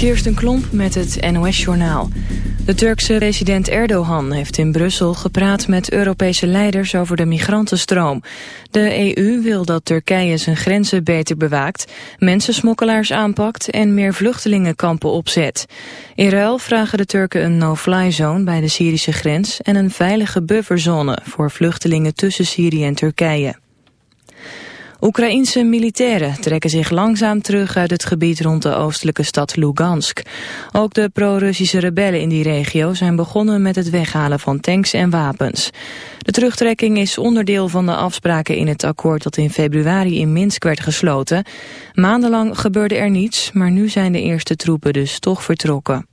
Kirsten Klomp met het NOS-journaal. De Turkse president Erdogan heeft in Brussel gepraat met Europese leiders over de migrantenstroom. De EU wil dat Turkije zijn grenzen beter bewaakt, mensensmokkelaars aanpakt en meer vluchtelingenkampen opzet. In ruil vragen de Turken een no-fly zone bij de Syrische grens en een veilige bufferzone voor vluchtelingen tussen Syrië en Turkije. Oekraïense militairen trekken zich langzaam terug uit het gebied rond de oostelijke stad Lugansk. Ook de pro-Russische rebellen in die regio zijn begonnen met het weghalen van tanks en wapens. De terugtrekking is onderdeel van de afspraken in het akkoord dat in februari in Minsk werd gesloten. Maandenlang gebeurde er niets, maar nu zijn de eerste troepen dus toch vertrokken.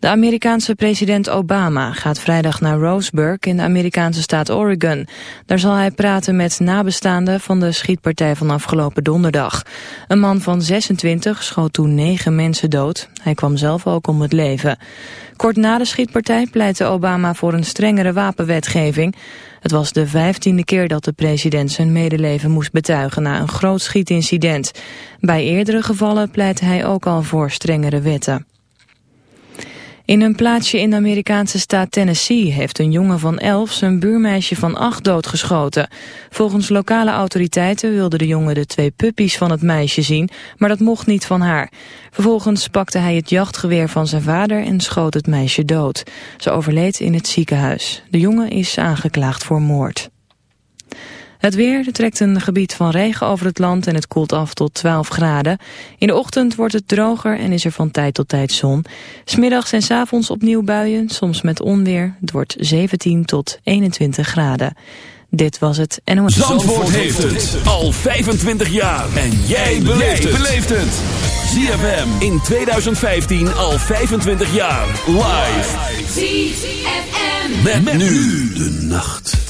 De Amerikaanse president Obama gaat vrijdag naar Roseburg in de Amerikaanse staat Oregon. Daar zal hij praten met nabestaanden van de schietpartij van afgelopen donderdag. Een man van 26 schoot toen negen mensen dood. Hij kwam zelf ook om het leven. Kort na de schietpartij pleitte Obama voor een strengere wapenwetgeving. Het was de vijftiende keer dat de president zijn medeleven moest betuigen na een groot schietincident. Bij eerdere gevallen pleit hij ook al voor strengere wetten. In een plaatsje in de Amerikaanse staat Tennessee heeft een jongen van elf zijn buurmeisje van acht doodgeschoten. Volgens lokale autoriteiten wilde de jongen de twee puppies van het meisje zien, maar dat mocht niet van haar. Vervolgens pakte hij het jachtgeweer van zijn vader en schoot het meisje dood. Ze overleed in het ziekenhuis. De jongen is aangeklaagd voor moord. Het weer er trekt een gebied van regen over het land en het koelt af tot 12 graden. In de ochtend wordt het droger en is er van tijd tot tijd zon. Smiddags en s avonds opnieuw buien, soms met onweer. Het wordt 17 tot 21 graden. Dit was het NOS. Zandvoort, Zandvoort heeft het al 25 jaar. En jij beleeft het. ZFM in 2015 al 25 jaar. Live. ZFM. met nu de nacht.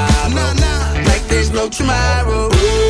tomorrow. Nah, nah. Like there's no tomorrow. Ooh.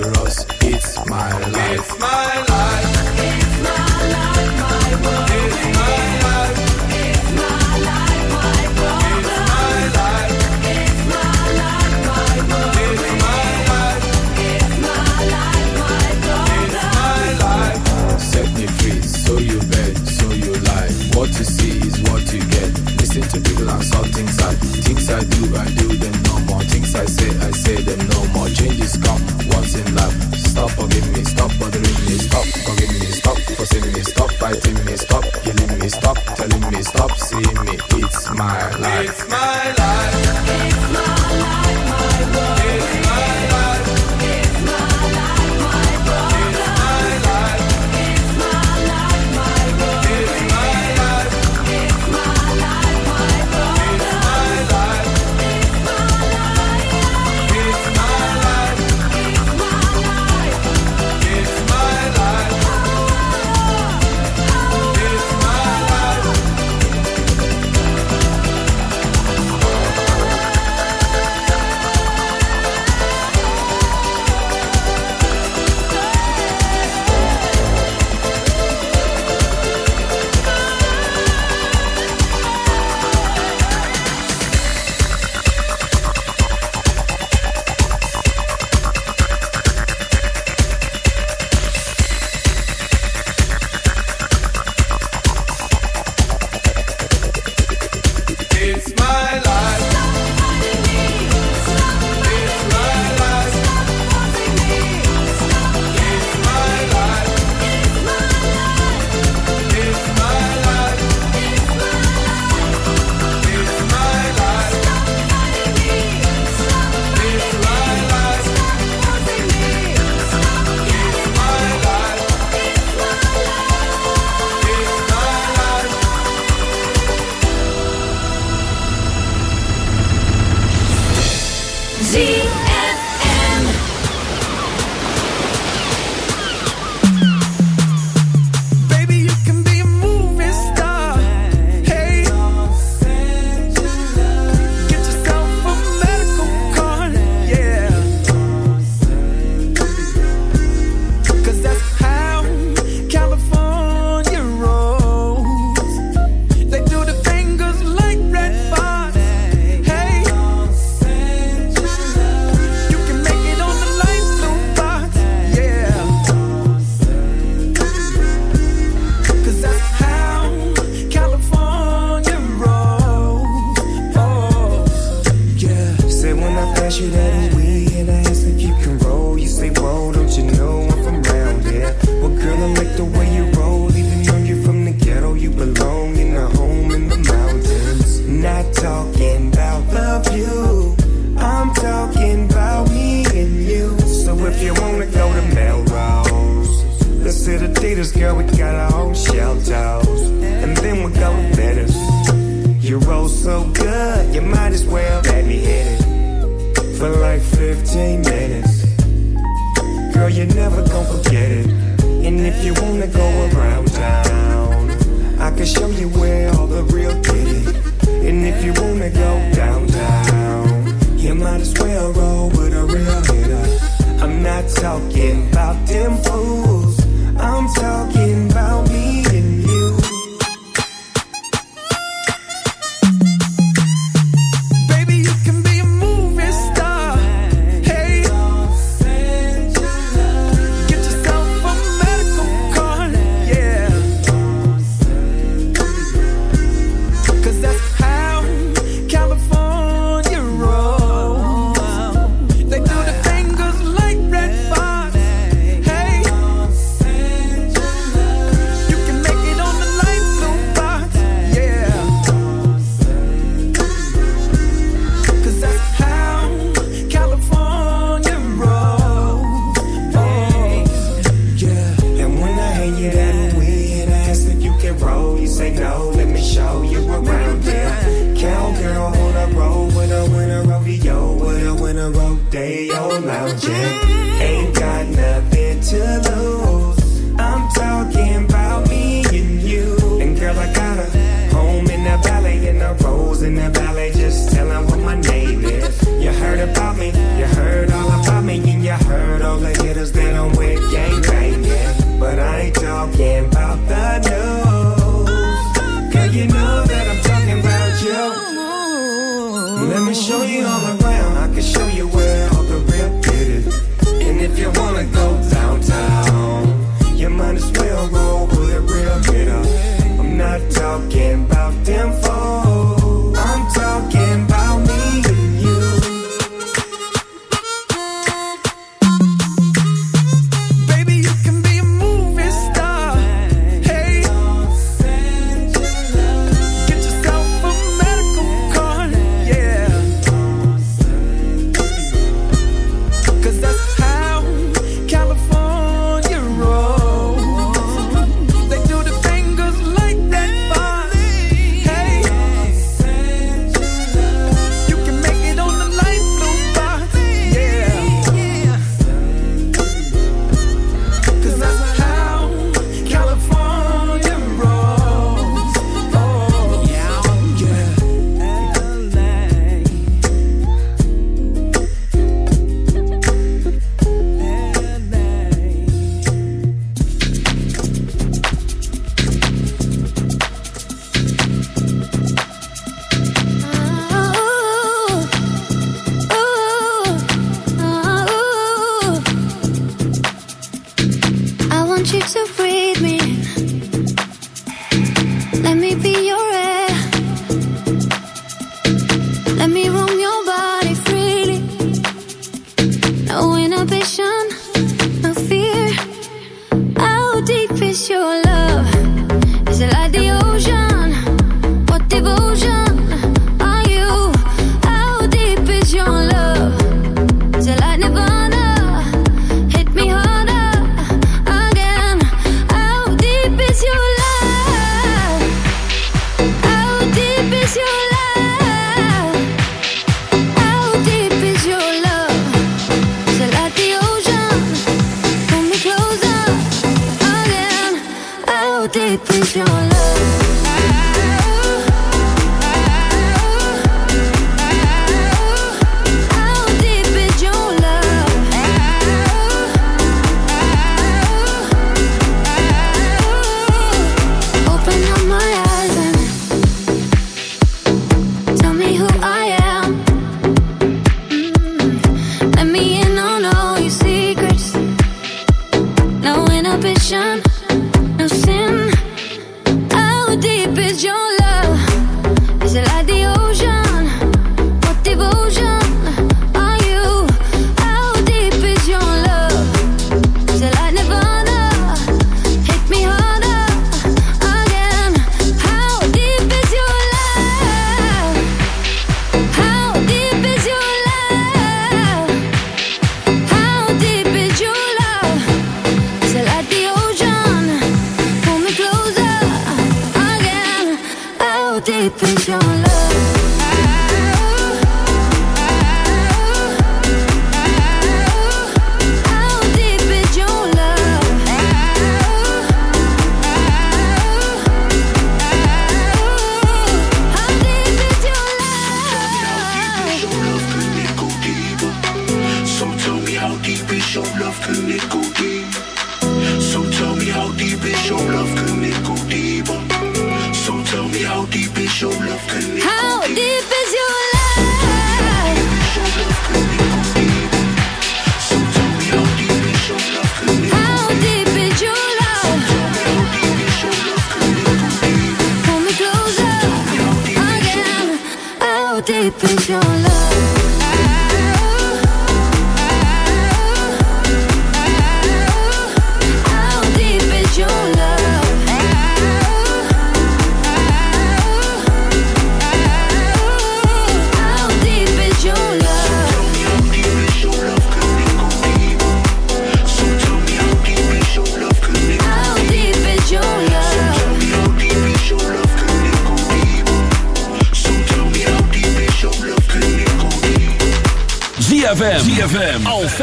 your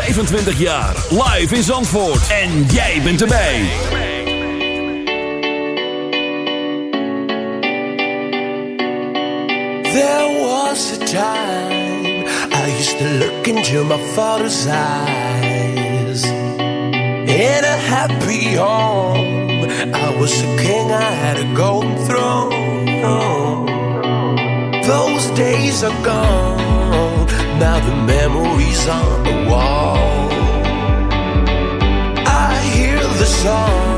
25 jaar. Live in Zandvoort. En jij bent erbij. There was a time I used to look into my father's eyes. In a happy home, I was a king, I had a golden throne. Those days are gone. about the memories on the wall. I hear the song.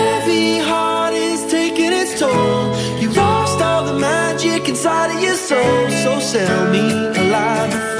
heavy heart is taking its toll. You lost all the magic inside of your soul. So sell me a lie.